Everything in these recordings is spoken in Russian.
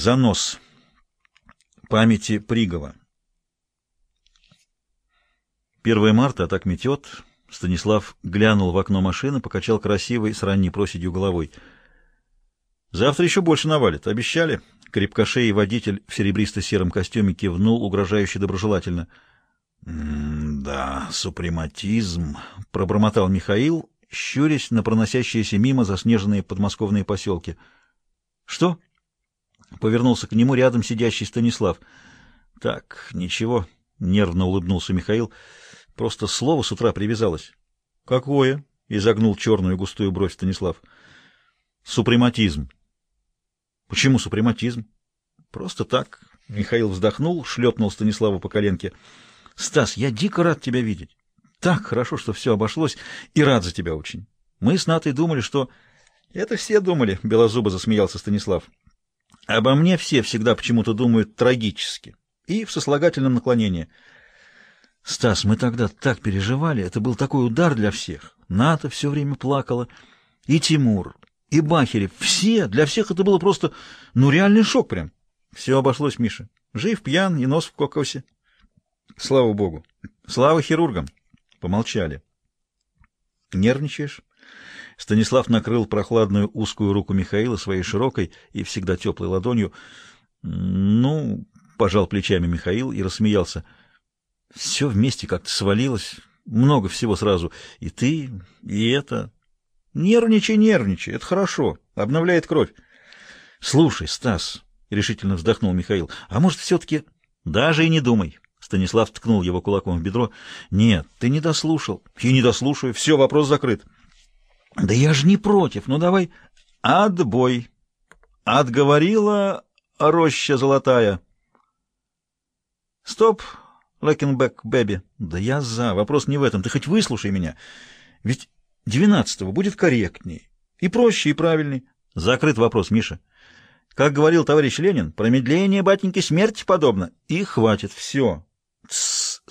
Занос. Памяти Пригова. 1 марта, а так метет. Станислав глянул в окно машины, покачал красивой с ранней проседью головой. Завтра еще больше навалит, обещали. Крепкошей водитель в серебристо-сером костюме кивнул угрожающе доброжелательно. «Да, супрематизм», — пробормотал Михаил, щурясь на проносящиеся мимо заснеженные подмосковные поселки. «Что?» Повернулся к нему рядом сидящий Станислав. «Так, ничего», — нервно улыбнулся Михаил. «Просто слово с утра привязалось». «Какое?» — изогнул черную густую бровь Станислав. «Супрематизм». «Почему супрематизм?» «Просто так». Михаил вздохнул, шлепнул Станиславу по коленке. «Стас, я дико рад тебя видеть. Так хорошо, что все обошлось, и рад за тебя очень. Мы с Натой думали, что...» «Это все думали», — белозубо засмеялся Станислав. Обо мне все всегда почему-то думают трагически и в сослагательном наклонении. Стас, мы тогда так переживали, это был такой удар для всех. Ната все время плакала, и Тимур, и Бахерев, все, для всех это было просто, ну, реальный шок прям. Все обошлось, Миша. Жив, пьян и нос в кокосе. Слава богу. Слава хирургам. Помолчали. Нервничаешь? Станислав накрыл прохладную узкую руку Михаила своей широкой и всегда теплой ладонью. «Ну...» — пожал плечами Михаил и рассмеялся. «Все вместе как-то свалилось. Много всего сразу. И ты, и это...» «Нервничай, нервничай. Это хорошо. Обновляет кровь». «Слушай, Стас...» — решительно вздохнул Михаил. «А может, все-таки...» «Даже и не думай». Станислав ткнул его кулаком в бедро. «Нет, ты не дослушал». «И не дослушаю. Все, вопрос закрыт». Да я же не против. Ну давай. Отбой. Отговорила роща золотая. Стоп, Лекенбек, бэби. Да я за. Вопрос не в этом. Ты хоть выслушай меня. Ведь двенадцатого будет корректней. И проще, и правильней. Закрыт вопрос, Миша. Как говорил товарищ Ленин, промедление, батеньки, смерти подобно. И хватит. Все.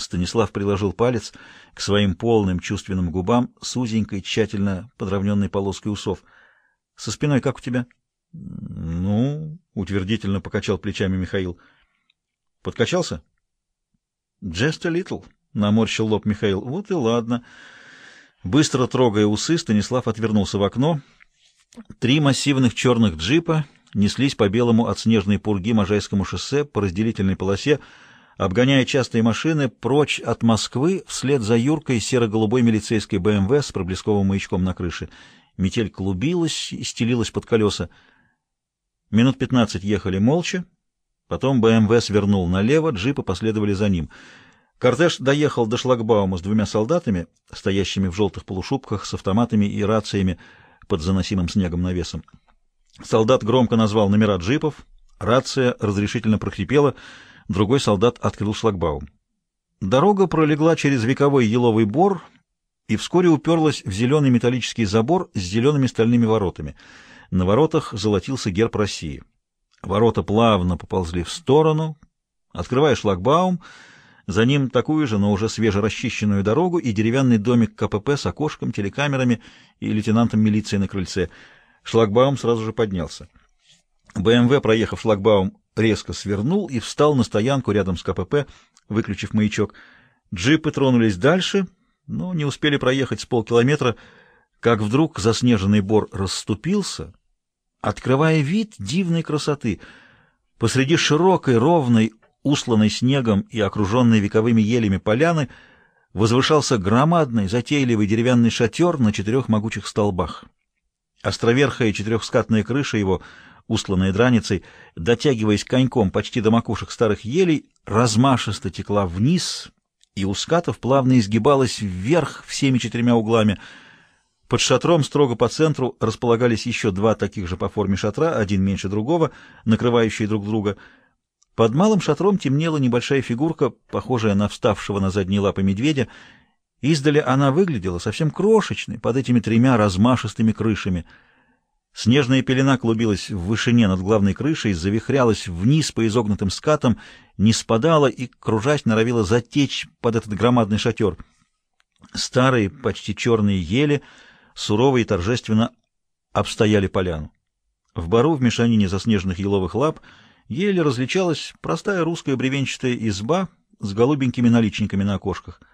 Станислав приложил палец к своим полным чувственным губам с узенькой, тщательно подровненной полоской усов. — Со спиной как у тебя? — Ну, — утвердительно покачал плечами Михаил. — Подкачался? — Just a little, — наморщил лоб Михаил. — Вот и ладно. Быстро трогая усы, Станислав отвернулся в окно. Три массивных черных джипа неслись по белому от снежной пурги Можайскому шоссе по разделительной полосе, обгоняя частые машины прочь от Москвы вслед за Юркой серо-голубой милицейской БМВ с проблесковым маячком на крыше. Метель клубилась и стелилась под колеса. Минут пятнадцать ехали молча, потом БМВ свернул налево, джипы последовали за ним. Кортеж доехал до шлагбаума с двумя солдатами, стоящими в желтых полушубках, с автоматами и рациями под заносимым снегом навесом. Солдат громко назвал номера джипов, рация разрешительно прохрипела — другой солдат открыл шлагбаум. Дорога пролегла через вековой еловый бор и вскоре уперлась в зеленый металлический забор с зелеными стальными воротами. На воротах золотился герб России. Ворота плавно поползли в сторону, открывая шлагбаум, за ним такую же, но уже свежерасчищенную дорогу и деревянный домик КПП с окошком, телекамерами и лейтенантом милиции на крыльце. Шлагбаум сразу же поднялся. БМВ, проехав шлагбаум, резко свернул и встал на стоянку рядом с КПП, выключив маячок. Джипы тронулись дальше, но не успели проехать с полкилометра, как вдруг заснеженный бор расступился, открывая вид дивной красоты. Посреди широкой, ровной, усланной снегом и окруженной вековыми елями поляны возвышался громадный, затейливый деревянный шатер на четырех могучих столбах. Островерхая четырехскатная крыша его — устланная драницей, дотягиваясь коньком почти до макушек старых елей, размашисто текла вниз и у скатов плавно изгибалась вверх всеми четырьмя углами. Под шатром строго по центру располагались еще два таких же по форме шатра, один меньше другого, накрывающие друг друга. Под малым шатром темнела небольшая фигурка, похожая на вставшего на задние лапы медведя. Издали она выглядела совсем крошечной под этими тремя размашистыми крышами — Снежная пелена клубилась в вышине над главной крышей, завихрялась вниз по изогнутым скатам, не спадала и, кружась, норовила затечь под этот громадный шатер. Старые, почти черные ели сурово и торжественно обстояли поляну. В бару в мешанине заснеженных еловых лап еле различалась простая русская бревенчатая изба с голубенькими наличниками на окошках —